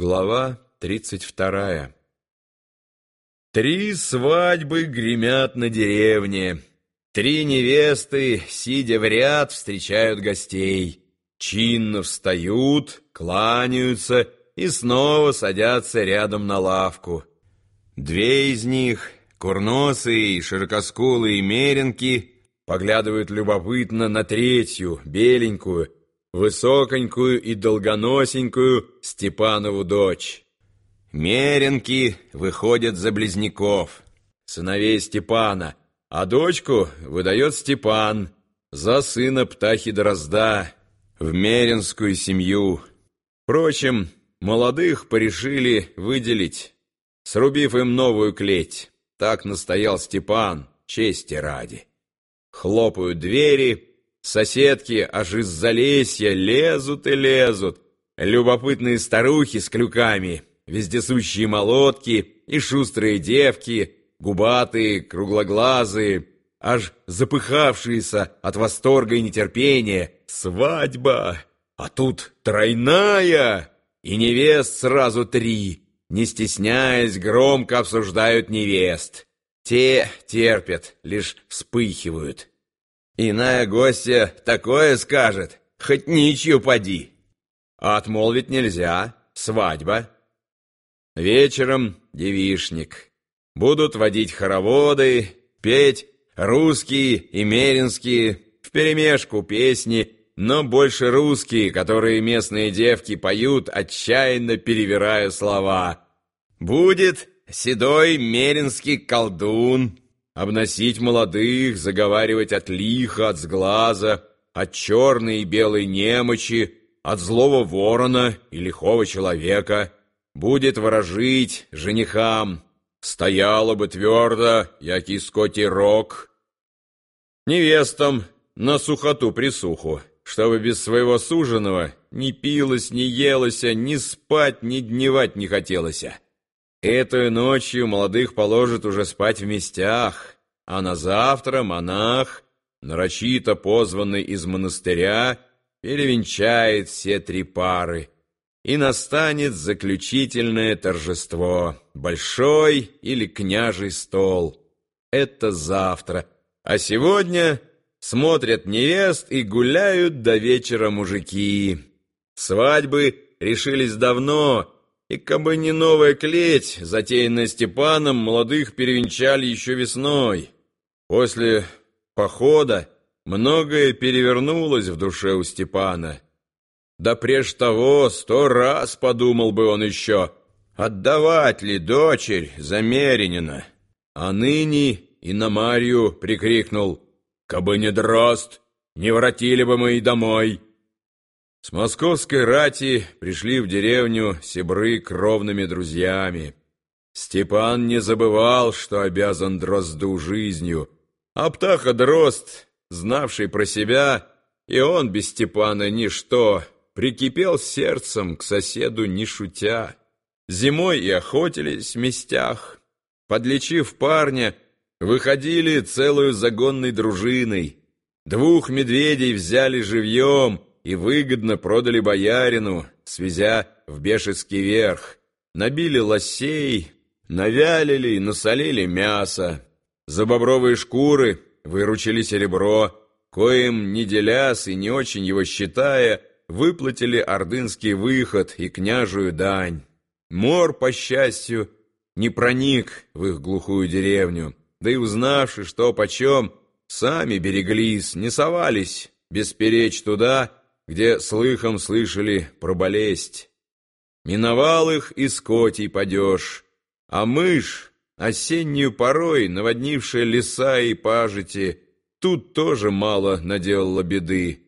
Глава тридцать вторая Три свадьбы гремят на деревне. Три невесты, сидя в ряд, встречают гостей. Чинно встают, кланяются и снова садятся рядом на лавку. Две из них, курносые и широкоскулые меренки, поглядывают любопытно на третью, беленькую, высоконькую и долгоносенькую Степанову дочь. Меренки выходят за близняков, сыновей Степана, а дочку выдает Степан за сына птахи Дрозда в меренскую семью. Впрочем, молодых порешили выделить, срубив им новую клеть. Так настоял Степан, чести ради. Хлопают двери, Соседки аж из залесья лезут и лезут. Любопытные старухи с клюками, вездесущие молотки и шустрые девки, губатые, круглоглазые, аж запыхавшиеся от восторга и нетерпения. Свадьба! А тут тройная! И невест сразу три. Не стесняясь, громко обсуждают невест. Те терпят, лишь вспыхивают. Иная гостья такое скажет, хоть ничью поди. А отмолвить нельзя, свадьба. Вечером девишник. Будут водить хороводы, петь русские и меринские, вперемешку песни, но больше русские, которые местные девки поют, отчаянно перевирая слова. Будет седой меринский колдун, обносить молодых, заговаривать от лиха, от сглаза, от черной и белой немочи, от злого ворона и лихого человека, будет ворожить женихам, стояла бы твердо, яки скоти рог, невестам на сухоту присуху, чтобы без своего суженого ни пилось, ни елося, ни спать, ни дневать не хотелося. Этой ночью молодых положат уже спать в местях, а на завтра монах, нарочито позванный из монастыря, перевенчает все три пары, и настанет заключительное торжество, большой или княжий стол. Это завтра, а сегодня смотрят невест и гуляют до вечера мужики. Свадьбы решились давно, и кабы не новая клеть, затеянная Степаном, молодых перевенчали еще весной. После похода многое перевернулось в душе у Степана. Да прежде того сто раз подумал бы он еще, отдавать ли дочерь Замеренина. А ныне и на Марью прикрикнул, «Кабы не дрозд, не воротили бы мы и домой». С московской рати пришли в деревню Сибры кровными друзьями. Степан не забывал, что обязан Дрозду жизнью, а птаха Дрозд, знавший про себя, и он без Степана ничто, прикипел сердцем к соседу не шутя. Зимой и охотились в местях. Подлечив парня, выходили целую загонной дружиной. Двух медведей взяли живьем — и выгодно продали боярину, свезя в Бешецкий верх. Набили лосей, навялили и насолили мясо. За бобровые шкуры выручили серебро, коим, не делясь и не очень его считая, выплатили ордынский выход и княжую дань. Мор, по счастью, не проник в их глухую деревню, да и узнавши, что почем, сами береглись, не совались бесперечь туда, где слыхом слышали про болезнь. Миновал их и скотий падеж, а мышь, осеннюю порой наводнившая леса и пажити, тут тоже мало наделала беды.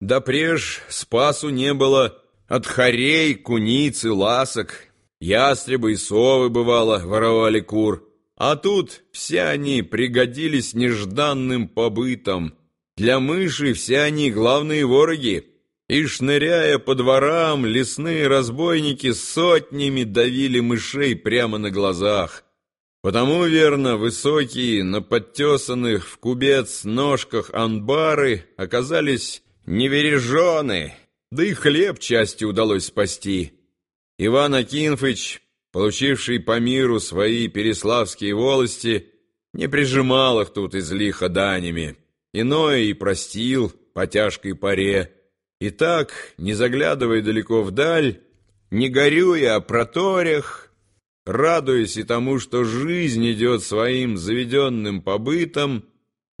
Да преж спасу не было от хорей, куниц и ласок, ястребы и совы, бывало, воровали кур, а тут все они пригодились нежданным побытом. Для мыши все они главные вороги — и, шныряя по дворам, лесные разбойники сотнями давили мышей прямо на глазах. Потому, верно, высокие, на подтесанных в кубец ножках анбары оказались невережены, да и хлеб части удалось спасти. Иван Акинфыч, получивший по миру свои переславские волости, не прижимал их тут из лиха данями, иное и простил по тяжкой паре, и так, не заглядывая далеко вдаль, не горюя о проторях, радуясь и тому, что жизнь идет своим заведенным побытом,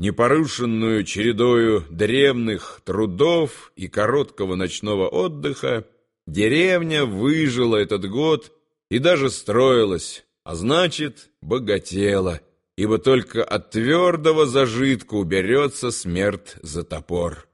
непорушенную чередою древних трудов и короткого ночного отдыха, деревня выжила этот год и даже строилась, а значит, богатела, ибо только от твердого зажитка уберется смерть за топор.